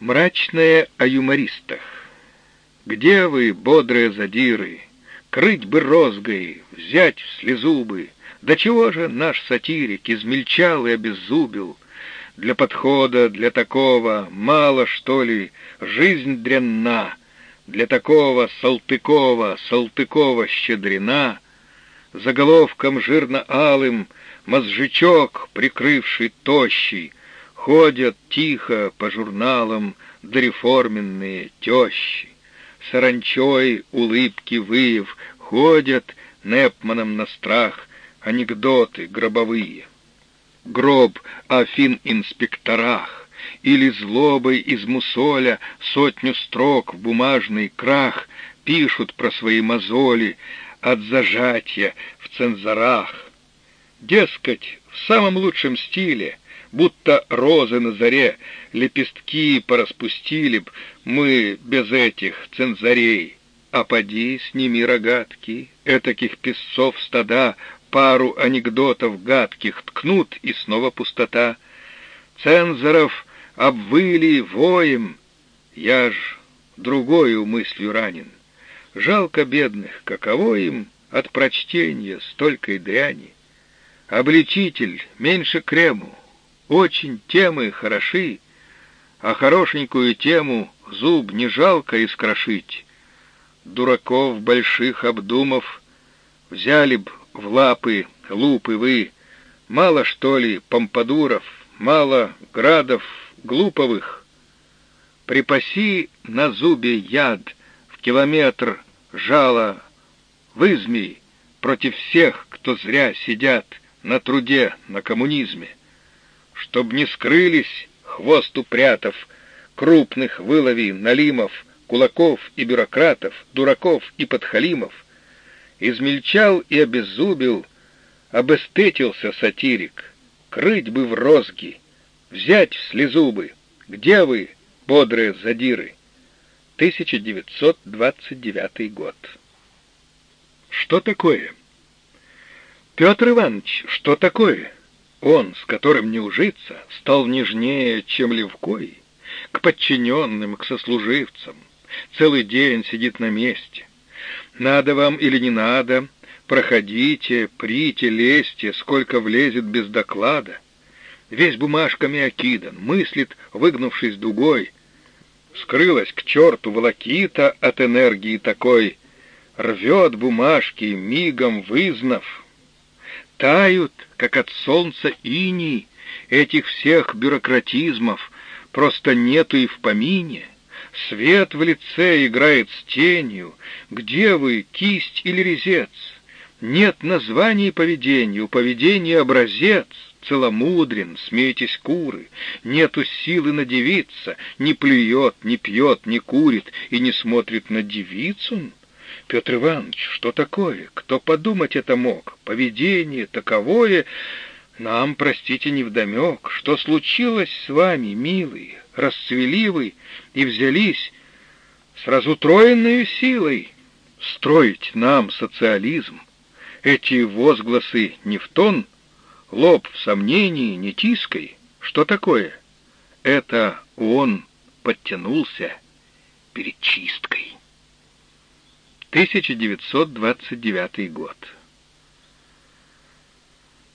Мрачное о юмористах. Где вы, бодрые задиры? Крыть бы розгой, взять в слезу бы. До чего же наш сатирик измельчал и обеззубил? Для подхода, для такого, мало, что ли, жизнь дрянна. Для такого Салтыкова, Салтыкова щедрена. Заголовком жирно-алым мозжечок, прикрывший тощий, Ходят тихо по журналам дореформенные тещи. Саранчой улыбки выев ходят Непманом на страх анекдоты гробовые. Гроб о фин-инспекторах или злобой из мусоля сотню строк в бумажный крах пишут про свои мозоли от зажатия в цензорах. Дескать, в самом лучшем стиле будто розы на заре, лепестки пораспустили б мы без этих цензарей. А поди, сними рогатки, этаких песцов стада, пару анекдотов гадких ткнут, и снова пустота. Цензоров обвыли воем, я ж другою мыслью ранен. Жалко бедных, каково им от прочтения столькой дряни. Обличитель меньше крему, очень темы хороши, а хорошенькую тему зуб не жалко искрошить. Дураков больших обдумав, взяли б в лапы лупы вы, мало что ли помпадуров, мало градов глуповых. Припаси на зубе яд в километр жало, вызми против всех, кто зря сидят на труде, на коммунизме чтоб не скрылись, хвост упрятав, крупных вылови налимов, кулаков и бюрократов, дураков и подхалимов. Измельчал и обеззубил, обэстетился сатирик, крыть бы в розги, взять в слезу бы. Где вы, бодрые задиры? 1929 год. Что такое? Петр Иванович, что такое? Он, с которым не ужиться, стал нежнее, чем Левкой, к подчиненным, к сослуживцам. Целый день сидит на месте. Надо вам или не надо, проходите, прите, лезьте, сколько влезет без доклада. Весь бумажками окидан, мыслит, выгнувшись дугой. Скрылась к черту волокита от энергии такой, рвет бумажки, мигом вызнав, тают, как от солнца иней, этих всех бюрократизмов просто нету и в помине. Свет в лице играет с тенью. Где вы, кисть или резец? Нет названий поведению, поведение образец. Целомудрен, смейтесь куры, нету силы надевиться, не плюет, не пьет, не курит и не смотрит на девицу. Петр Иванович, что такое? Кто подумать это мог? Поведение таковое... Нам, простите, невдомек. Что случилось с вами, милые? Расцвели вы и взялись с разутроенной силой строить нам социализм. Эти возгласы не в тон, лоб в сомнении, не тиской. Что такое? Это он подтянулся перед чисткой. 1929 год.